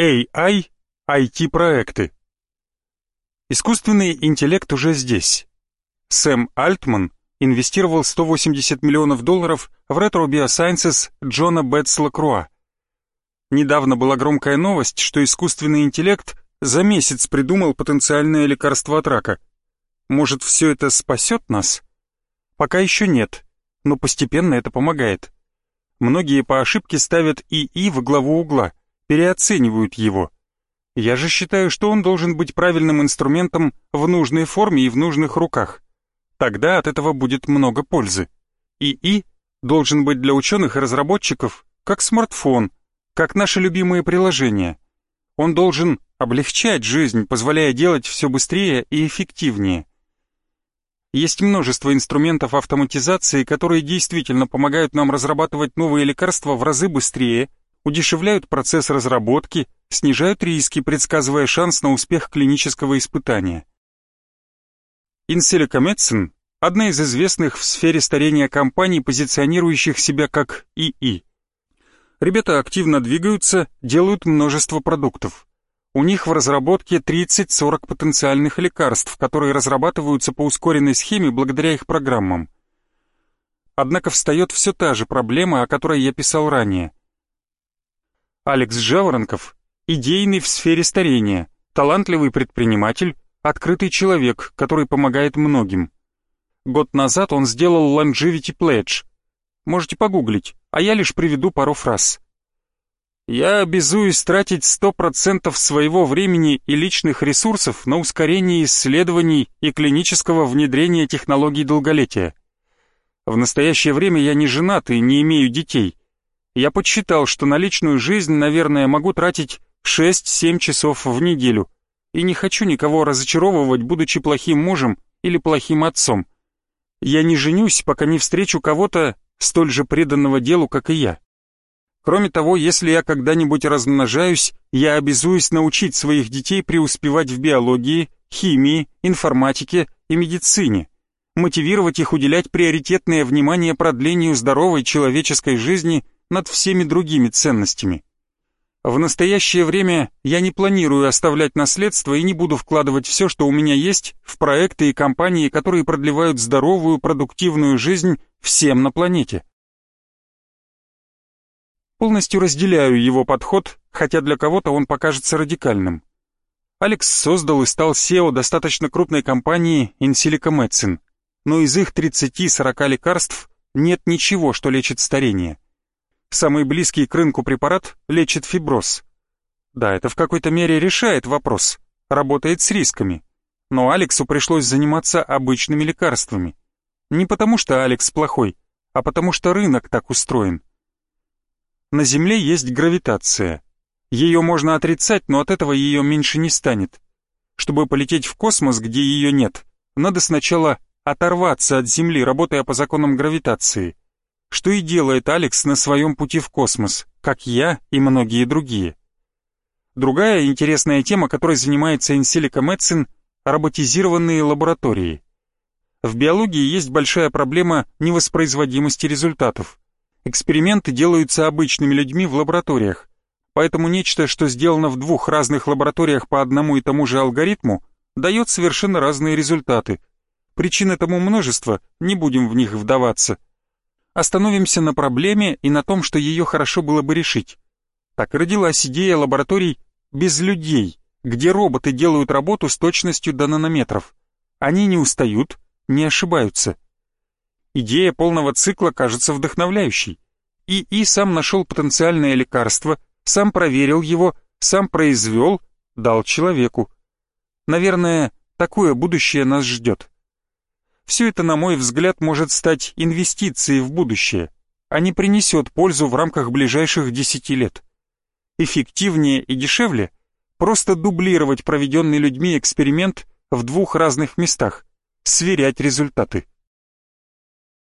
AI IT-проекты. Искусственный интеллект уже здесь. Сэм Альтман инвестировал 180 миллионов долларов в Retro Biosciences Джона Бетсла Круа. Недавно была громкая новость, что искусственный интеллект за месяц придумал потенциальное лекарство от рака. Может, все это спасет нас? Пока еще нет, но постепенно это помогает. Многие по ошибке ставят ИИ в главу угла, переоценивают его. Я же считаю, что он должен быть правильным инструментом в нужной форме и в нужных руках. Тогда от этого будет много пользы. ИИ должен быть для ученых и разработчиков как смартфон, как наши любимые приложения. Он должен облегчать жизнь, позволяя делать все быстрее и эффективнее. Есть множество инструментов автоматизации, которые действительно помогают нам разрабатывать новые лекарства в разы быстрее, удешевляют процесс разработки, снижают риски, предсказывая шанс на успех клинического испытания. Medicine – одна из известных в сфере старения компаний, позиционирующих себя как ИИ. Ребята активно двигаются, делают множество продуктов. У них в разработке 30-40 потенциальных лекарств, которые разрабатываются по ускоренной схеме благодаря их программам. Однако встает все та же проблема, о которой я писал ранее. Алекс Жаворонков – идейный в сфере старения, талантливый предприниматель, открытый человек, который помогает многим. Год назад он сделал Longevity Pledge. Можете погуглить, а я лишь приведу пару фраз. Я обязуюсь тратить 100% своего времени и личных ресурсов на ускорение исследований и клинического внедрения технологий долголетия. В настоящее время я не женат и не имею детей. Я подсчитал, что на личную жизнь, наверное, могу тратить 6-7 часов в неделю, и не хочу никого разочаровывать, будучи плохим мужем или плохим отцом. Я не женюсь, пока не встречу кого-то столь же преданного делу, как и я. Кроме того, если я когда-нибудь размножаюсь, я обязуюсь научить своих детей преуспевать в биологии, химии, информатике и медицине, мотивировать их уделять приоритетное внимание продлению здоровой человеческой жизни над всеми другими ценностями. В настоящее время я не планирую оставлять наследство и не буду вкладывать все, что у меня есть, в проекты и компании, которые продлевают здоровую, продуктивную жизнь всем на планете. Полностью разделяю его подход, хотя для кого-то он покажется радикальным. Алекс создал и стал SEO достаточно крупной компании Insilica Medicine, но из их 30-40 лекарств нет ничего, что лечит старение. Самый близкий к рынку препарат лечит фиброз. Да, это в какой-то мере решает вопрос, работает с рисками. Но Алексу пришлось заниматься обычными лекарствами. Не потому что Алекс плохой, а потому что рынок так устроен. На Земле есть гравитация. Ее можно отрицать, но от этого ее меньше не станет. Чтобы полететь в космос, где ее нет, надо сначала оторваться от Земли, работая по законам гравитации. Что и делает Алекс на своем пути в космос, как я и многие другие. Другая интересная тема, которой занимается Insilica Medicine – роботизированные лаборатории. В биологии есть большая проблема невоспроизводимости результатов. Эксперименты делаются обычными людьми в лабораториях, поэтому нечто, что сделано в двух разных лабораториях по одному и тому же алгоритму, дает совершенно разные результаты. Причин этому множество, не будем в них вдаваться. Остановимся на проблеме и на том, что ее хорошо было бы решить. Так родилась идея лабораторий без людей, где роботы делают работу с точностью до нанометров. Они не устают, не ошибаются. Идея полного цикла кажется вдохновляющей. ИИ сам нашел потенциальное лекарство, сам проверил его, сам произвел, дал человеку. Наверное, такое будущее нас ждет. Все это, на мой взгляд, может стать инвестицией в будущее, а не принесет пользу в рамках ближайших десяти лет. Эффективнее и дешевле просто дублировать проведенный людьми эксперимент в двух разных местах, сверять результаты.